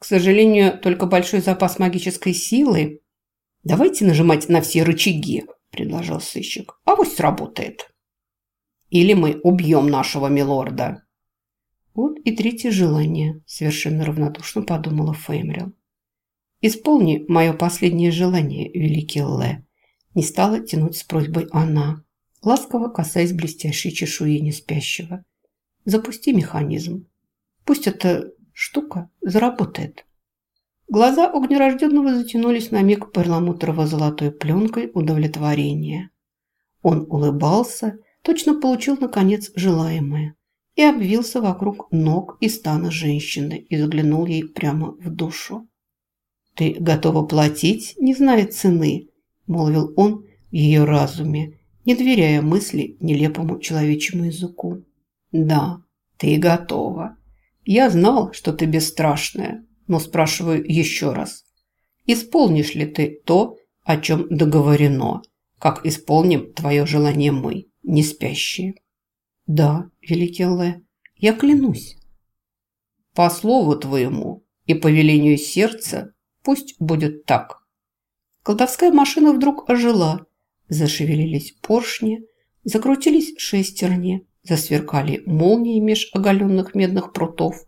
К сожалению, только большой запас магической силы. Давайте нажимать на все рычаги, предложил сыщик. А вот сработает. Или мы убьем нашего милорда. Вот и третье желание, совершенно равнодушно подумала Феймрил. «Исполни мое последнее желание, великий Лэ», не стала тянуть с просьбой она, ласково касаясь блестящей чешуи неспящего. «Запусти механизм. Пусть эта штука заработает». Глаза огнерожденного затянулись на миг перламутрово-золотой пленкой удовлетворения. Он улыбался, точно получил, наконец, желаемое и обвился вокруг ног и стана женщины и заглянул ей прямо в душу. «Ты готова платить, не зная цены», – молвил он в ее разуме, не доверяя мысли нелепому человечьему языку. «Да, ты готова. Я знал, что ты бесстрашная, но спрашиваю еще раз. Исполнишь ли ты то, о чем договорено, как исполним твое желание мы, не спящие?» «Да, великий Лэ, я клянусь». «По слову твоему и по велению сердца пусть будет так». Колдовская машина вдруг ожила. Зашевелились поршни, закрутились шестерни, засверкали молнии меж оголенных медных прутов,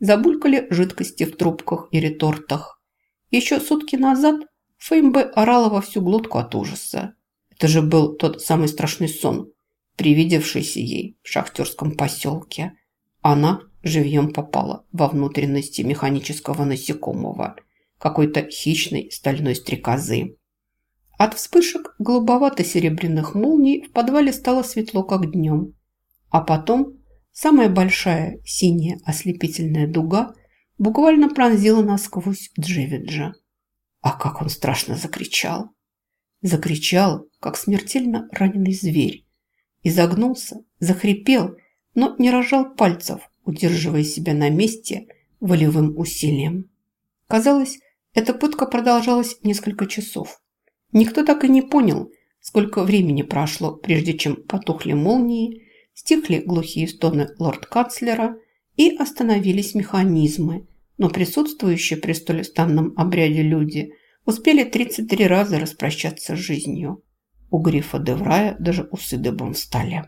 забулькали жидкости в трубках и ретортах. Еще сутки назад Феймбе орала во всю глотку от ужаса. Это же был тот самый страшный сон, привидевшийся ей в шахтерском поселке. Она живьем попала во внутренности механического насекомого, какой-то хищной стальной стрекозы. От вспышек голубовато-серебряных молний в подвале стало светло, как днем. А потом самая большая синяя ослепительная дуга буквально пронзила насквозь Джевиджа. А как он страшно закричал! Закричал, как смертельно раненый зверь, изогнулся, захрипел, но не разжал пальцев, удерживая себя на месте волевым усилием. Казалось, эта пытка продолжалась несколько часов. Никто так и не понял, сколько времени прошло, прежде чем потухли молнии, стихли глухие стоны лорд-канцлера и остановились механизмы, но присутствующие при столь странном обряде люди успели 33 раза распрощаться с жизнью. У грифа Деврая даже усы дыбом встали.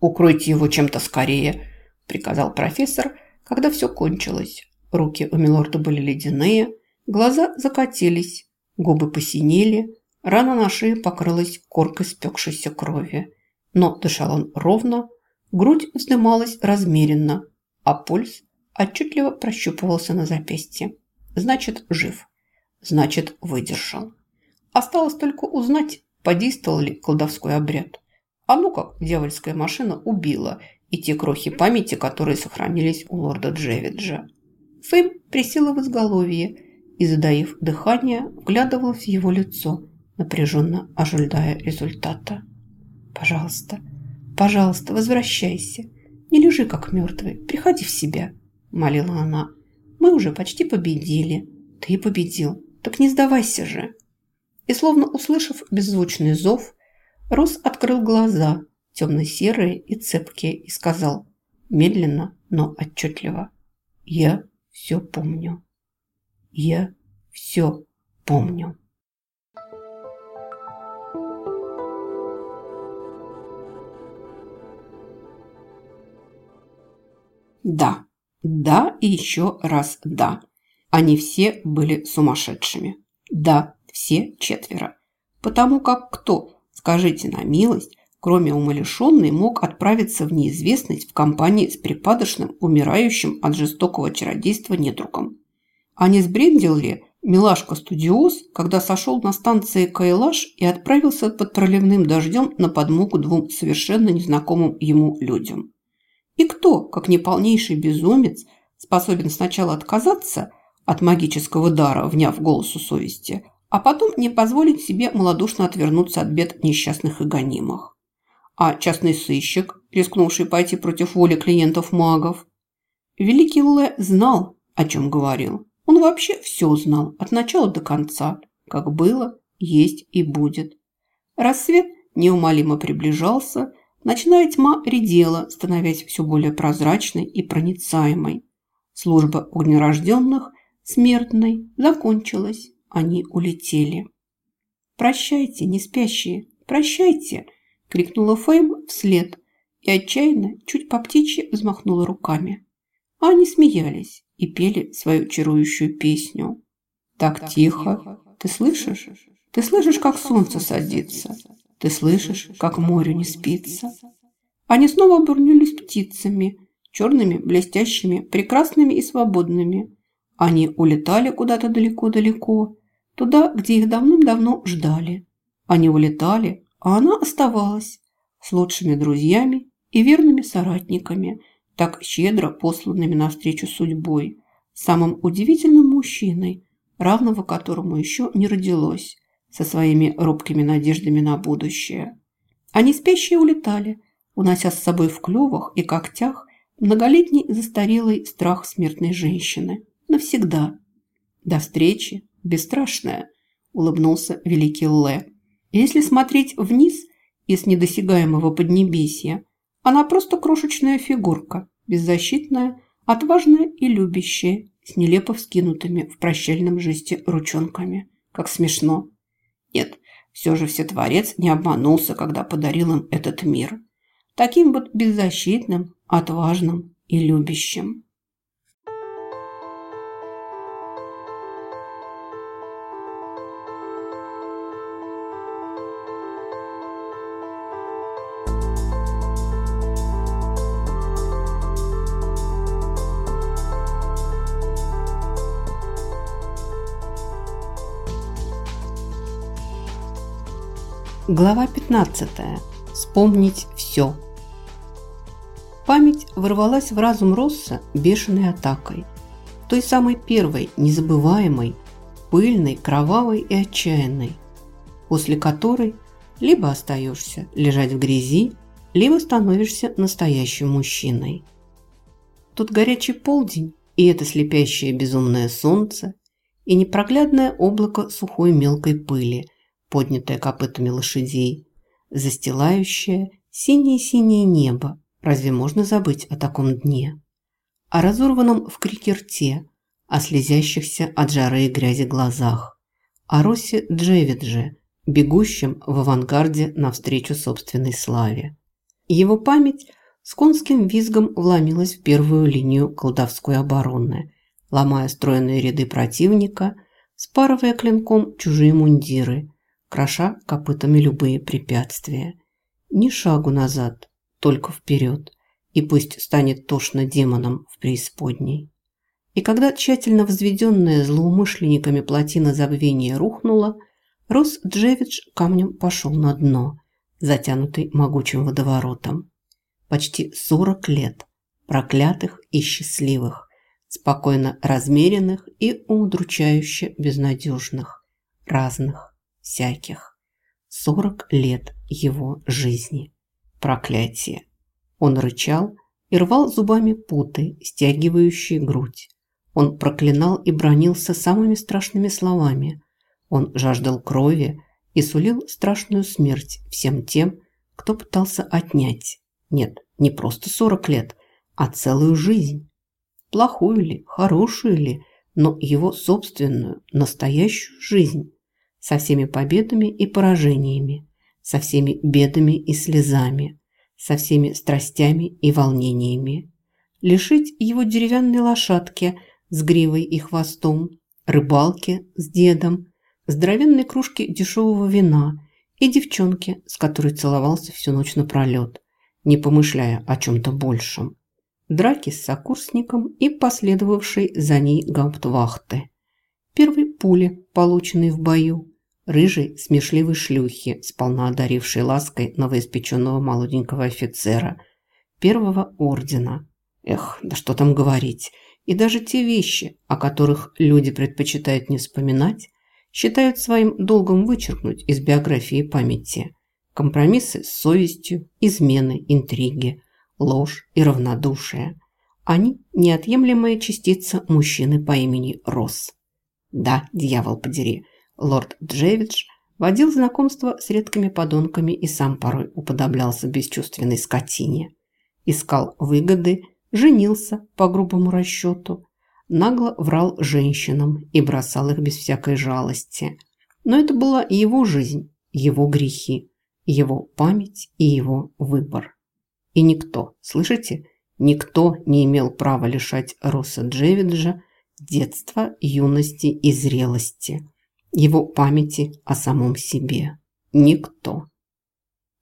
«Укройте его чем-то скорее», – приказал профессор, когда все кончилось. Руки у милорда были ледяные, глаза закатились, губы посинели, рана на шее покрылась коркой спекшейся крови. Но дышал он ровно, грудь вздымалась размеренно, а пульс отчетливо прощупывался на запястье. Значит, жив. Значит, выдержал. Осталось только узнать, подействовал ли колдовской обряд. А ну как дьявольская машина убила и те крохи памяти, которые сохранились у лорда Джевиджа. Фейм присела в изголовье и, задаив дыхание, вглядывалась в его лицо, напряженно ожидая результата. «Пожалуйста, пожалуйста, возвращайся. Не лежи как мертвый, приходи в себя», – молила она. «Мы уже почти победили. Ты победил. Так не сдавайся же». И словно услышав беззвучный зов, Рос открыл глаза, темно-серые и цепкие, и сказал медленно, но отчетливо. «Я все помню. Я все помню». Да, да и еще раз да. Они все были сумасшедшими. Да, все четверо. Потому как кто, скажите на милость, кроме умалишенной, мог отправиться в неизвестность в компании с припадочным, умирающим от жестокого чародейства недругом? А не сбрендил ли милашка-студиоз, когда сошел на станции Кайлаш и отправился под проливным дождем на подмогу двум совершенно незнакомым ему людям? И кто, как не полнейший безумец, способен сначала отказаться от магического дара, вняв голосу совести, а потом не позволить себе малодушно отвернуться от бед несчастных и гонимых. А частный сыщик, рискнувший пойти против воли клиентов-магов. Великий Лэ знал, о чем говорил. Он вообще все знал, от начала до конца, как было, есть и будет. Рассвет неумолимо приближался, ночная тьма редела, становясь все более прозрачной и проницаемой. Служба огнерожденных смертной, закончилась. Они улетели. «Прощайте, не спящие, прощайте!» – крикнула Фейм вслед и отчаянно, чуть по птичьи, взмахнула руками. А они смеялись и пели свою чарующую песню. «Так тихо! Ты слышишь? Ты слышишь, как солнце садится? Ты слышишь, как морю не спится?» Они снова обернулись птицами, черными, блестящими, прекрасными и свободными. Они улетали куда-то далеко-далеко, туда, где их давным-давно ждали. Они улетали, а она оставалась с лучшими друзьями и верными соратниками, так щедро посланными навстречу судьбой, самым удивительным мужчиной, равного которому еще не родилось, со своими робкими надеждами на будущее. Они спящие улетали, унося с собой в клювах и когтях многолетний застарелый страх смертной женщины. Навсегда. До встречи, бесстрашная, улыбнулся великий Лэ. Если смотреть вниз из недосягаемого поднебесья, она просто крошечная фигурка, беззащитная, отважная и любящая, с нелепо вскинутыми в прощальном жесте ручонками. Как смешно. Нет, все же Всетворец не обманулся, когда подарил им этот мир. Таким вот беззащитным, отважным и любящим. Глава 15. Вспомнить все. Память ворвалась в разум Росса бешеной атакой. Той самой первой, незабываемой, пыльной, кровавой и отчаянной, после которой либо остаешься лежать в грязи, либо становишься настоящим мужчиной. Тут горячий полдень, и это слепящее безумное солнце, и непроглядное облако сухой мелкой пыли, поднятое копытами лошадей, застилающее синее-синее небо. Разве можно забыть о таком дне? О разорванном в крике рте, о слезящихся от жары и грязи глазах, о Росе Джевидже, бегущем в авангарде навстречу собственной славе. Его память с конским визгом вломилась в первую линию колдовской обороны, ломая стройные ряды противника, спарывая клинком чужие мундиры кроша копытами любые препятствия. Ни шагу назад, только вперед, и пусть станет тошно демоном в преисподней. И когда тщательно возведенная злоумышленниками плотина забвения рухнула, Рос Джевидж камнем пошел на дно, затянутый могучим водоворотом. Почти сорок лет, проклятых и счастливых, спокойно размеренных и удручающе безнадежных, разных всяких. Сорок лет его жизни. Проклятие. Он рычал и рвал зубами путы, стягивающие грудь. Он проклинал и бронился самыми страшными словами. Он жаждал крови и сулил страшную смерть всем тем, кто пытался отнять. Нет, не просто сорок лет, а целую жизнь. Плохую ли, хорошую ли, но его собственную, настоящую жизнь со всеми победами и поражениями, со всеми бедами и слезами, со всеми страстями и волнениями. Лишить его деревянной лошадки с гривой и хвостом, рыбалки с дедом, здоровенной кружки дешевого вина и девчонки, с которой целовался всю ночь напролет, не помышляя о чем-то большем. Драки с сокурсником и последовавшей за ней гауптвахты. Первой пули, полученной в бою, рыжей, смешливой шлюхи, сполна одарившей лаской новоиспеченного молоденького офицера первого ордена. Эх, да что там говорить. И даже те вещи, о которых люди предпочитают не вспоминать, считают своим долгом вычеркнуть из биографии памяти. Компромиссы с совестью, измены, интриги, ложь и равнодушие. Они – неотъемлемая частица мужчины по имени Росс. Да, дьявол подери – Лорд Джевидж водил знакомство с редкими подонками и сам порой уподоблялся бесчувственной скотине. Искал выгоды, женился по грубому расчету, нагло врал женщинам и бросал их без всякой жалости. Но это была его жизнь, его грехи, его память и его выбор. И никто, слышите, никто не имел права лишать Росса Джевиджа детства, юности и зрелости, его памяти о самом себе. Никто.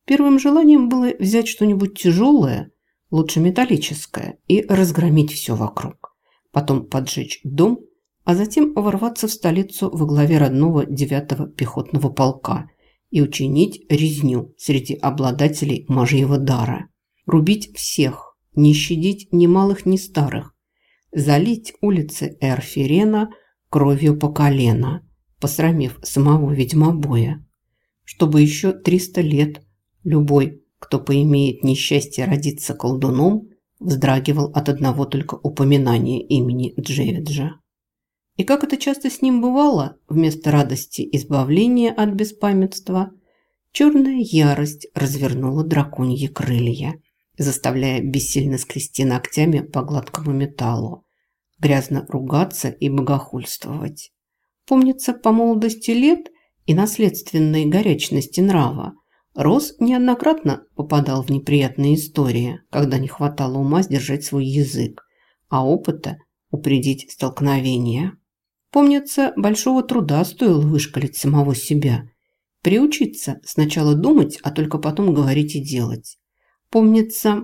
Первым желанием было взять что-нибудь тяжелое, лучше металлическое, и разгромить все вокруг. Потом поджечь дом, а затем ворваться в столицу во главе родного 9-го пехотного полка и учинить резню среди обладателей мажьего дара. Рубить всех, не щадить ни малых, ни старых, залить улицы Эрферена кровью по колено, посрамив самого ведьмобоя, чтобы еще 300 лет любой, кто поимеет несчастье родиться колдуном, вздрагивал от одного только упоминания имени Джевиджа. И как это часто с ним бывало, вместо радости избавления от беспамятства, черная ярость развернула драконьи крылья – заставляя бессильно скрести ногтями по гладкому металлу, грязно ругаться и богохульствовать. Помнится, по молодости лет и наследственной горячности нрава Рос неоднократно попадал в неприятные истории, когда не хватало ума сдержать свой язык, а опыта упредить столкновение. Помнится, большого труда стоило вышкалить самого себя, приучиться сначала думать, а только потом говорить и делать. Помнится...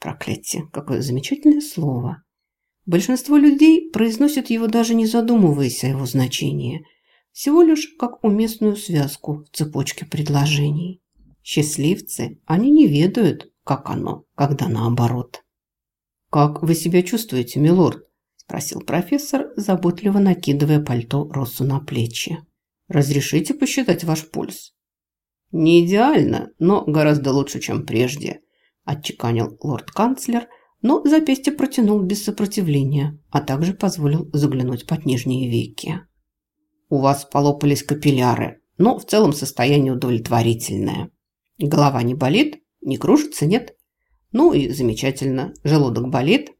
Проклятие, какое замечательное слово. Большинство людей произносят его даже не задумываясь о его значении, всего лишь как уместную связку в цепочке предложений. Счастливцы, они не ведают, как оно, когда наоборот. «Как вы себя чувствуете, милорд?» – спросил профессор, заботливо накидывая пальто Россу на плечи. «Разрешите посчитать ваш пульс?» «Не идеально, но гораздо лучше, чем прежде», – отчеканил лорд-канцлер, но запястье протянул без сопротивления, а также позволил заглянуть под нижние веки. «У вас полопались капилляры, но в целом состояние удовлетворительное. Голова не болит, не кружится, нет? Ну и замечательно, желудок болит?»